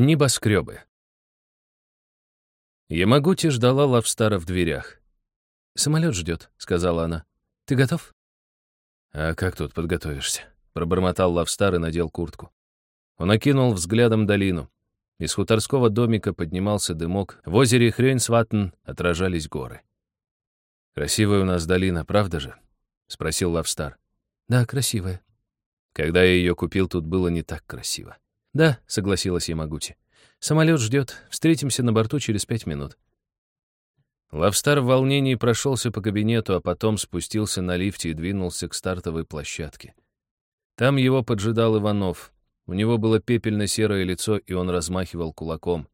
Небоскребы. Ямагути ждала Лавстара в дверях. «Самолет ждет», — сказала она. «Ты готов?» «А как тут подготовишься?» — пробормотал Лавстар и надел куртку. Он окинул взглядом долину. Из хуторского домика поднимался дымок, в озере Хрёньсватн отражались горы. «Красивая у нас долина, правда же?» — спросил Лавстар. «Да, красивая». Когда я ее купил, тут было не так красиво. «Да», — согласилась Ямагути. «Самолет ждет. Встретимся на борту через пять минут». Лавстар в волнении прошелся по кабинету, а потом спустился на лифте и двинулся к стартовой площадке. Там его поджидал Иванов. У него было пепельно-серое лицо, и он размахивал кулаком.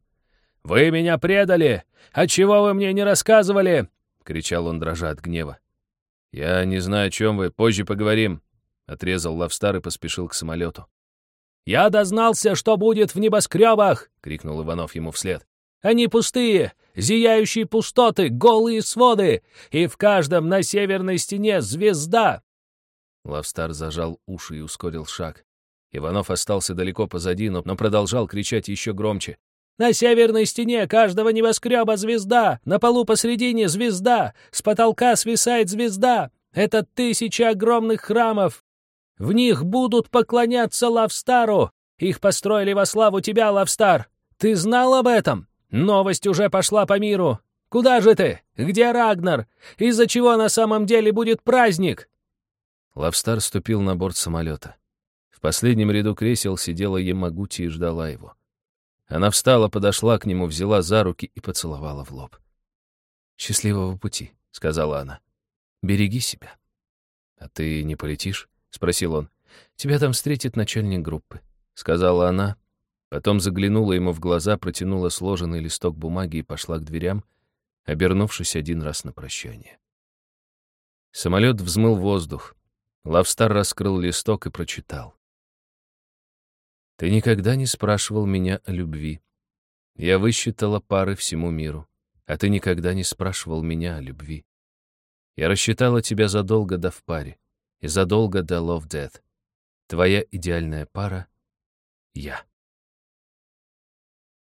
«Вы меня предали! Отчего вы мне не рассказывали?» — кричал он, дрожа от гнева. «Я не знаю, о чем вы, позже поговорим», — отрезал Лавстар и поспешил к самолету. «Я дознался, что будет в небоскребах!» — крикнул Иванов ему вслед. «Они пустые, зияющие пустоты, голые своды, и в каждом на северной стене звезда!» Лавстар зажал уши и ускорил шаг. Иванов остался далеко позади, но продолжал кричать еще громче. «На северной стене каждого небоскреба звезда! На полу посредине звезда! С потолка свисает звезда! Это тысячи огромных храмов! В них будут поклоняться Лавстару! Их построили во славу тебя, Лавстар! Ты знал об этом? Новость уже пошла по миру! Куда же ты? Где Рагнар? Из-за чего на самом деле будет праздник?» Лавстар ступил на борт самолета. В последнем ряду кресел сидела Ямагути и ждала его. Она встала, подошла к нему, взяла за руки и поцеловала в лоб. «Счастливого пути», — сказала она. «Береги себя». «А ты не полетишь?» — спросил он. «Тебя там встретит начальник группы», — сказала она. Потом заглянула ему в глаза, протянула сложенный листок бумаги и пошла к дверям, обернувшись один раз на прощание. Самолет взмыл воздух. Лавстар раскрыл листок и прочитал. «Ты никогда не спрашивал меня о любви. Я высчитала пары всему миру, а ты никогда не спрашивал меня о любви. Я рассчитала тебя задолго до в паре и задолго до Love Death. Твоя идеальная пара — я.